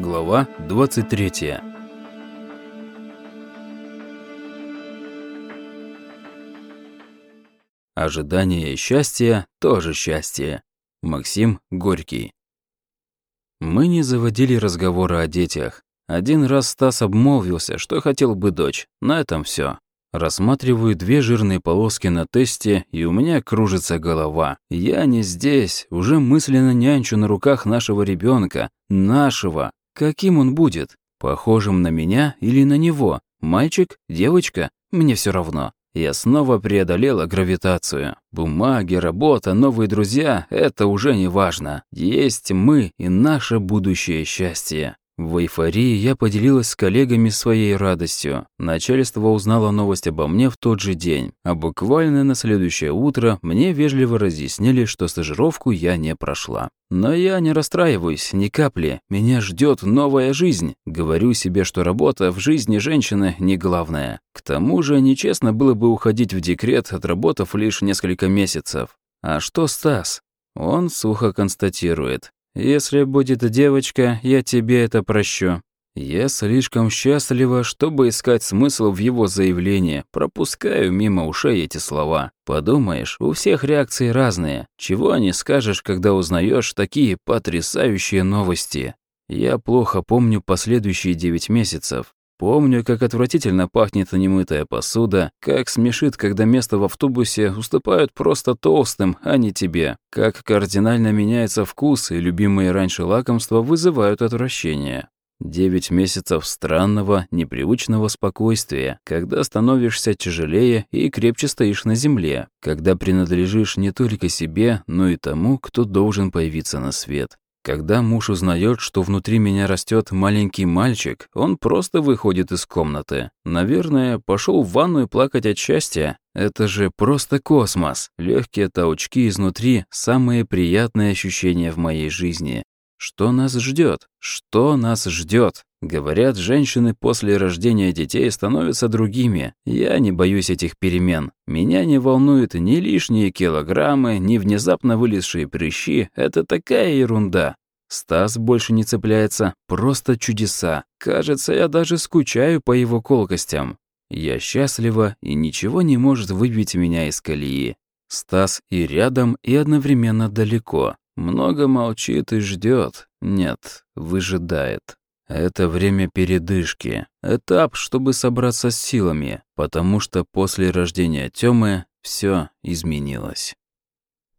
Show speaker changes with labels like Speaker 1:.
Speaker 1: Глава 23 Ожидание счастья – тоже счастье. Максим Горький Мы не заводили разговора о детях. Один раз Стас обмолвился, что хотел бы дочь. На этом все. Рассматриваю две жирные полоски на тесте, и у меня кружится голова. Я не здесь, уже мысленно нянчу на руках нашего ребенка, нашего. Каким он будет? Похожим на меня или на него? Мальчик? Девочка? Мне все равно. Я снова преодолела гравитацию. Бумаги, работа, новые друзья – это уже не важно. Есть мы и наше будущее счастье. В эйфории я поделилась с коллегами своей радостью. Начальство узнало новость обо мне в тот же день, а буквально на следующее утро мне вежливо разъяснили, что стажировку я не прошла. Но я не расстраиваюсь ни капли, меня ждет новая жизнь. Говорю себе, что работа в жизни женщины не главное. К тому же нечестно было бы уходить в декрет, отработав лишь несколько месяцев. А что Стас? Он сухо констатирует. Если будет девочка, я тебе это прощу. Я слишком счастлива, чтобы искать смысл в его заявлении. Пропускаю мимо ушей эти слова. Подумаешь, у всех реакции разные. Чего не скажешь, когда узнаешь такие потрясающие новости. Я плохо помню последующие девять месяцев. Помню, как отвратительно пахнет немытая посуда, как смешит, когда место в автобусе уступают просто толстым, а не тебе, как кардинально меняется вкус, и любимые раньше лакомства вызывают отвращение. Девять месяцев странного, непривычного спокойствия, когда становишься тяжелее и крепче стоишь на земле, когда принадлежишь не только себе, но и тому, кто должен появиться на свет. Когда муж узнает, что внутри меня растет маленький мальчик, он просто выходит из комнаты. Наверное, пошел в ванную плакать от счастья. Это же просто космос. Легкие толчки изнутри – самые приятные ощущения в моей жизни. Что нас ждет? Что нас ждет? Говорят, женщины после рождения детей становятся другими. Я не боюсь этих перемен. Меня не волнуют ни лишние килограммы, ни внезапно вылезшие прыщи. Это такая ерунда. Стас больше не цепляется, просто чудеса. Кажется, я даже скучаю по его колкостям. Я счастлива, и ничего не может выбить меня из колеи. Стас и рядом, и одновременно далеко. Много молчит и ждет. Нет, выжидает. Это время передышки, этап, чтобы собраться с силами, потому что после рождения Тёмы все изменилось.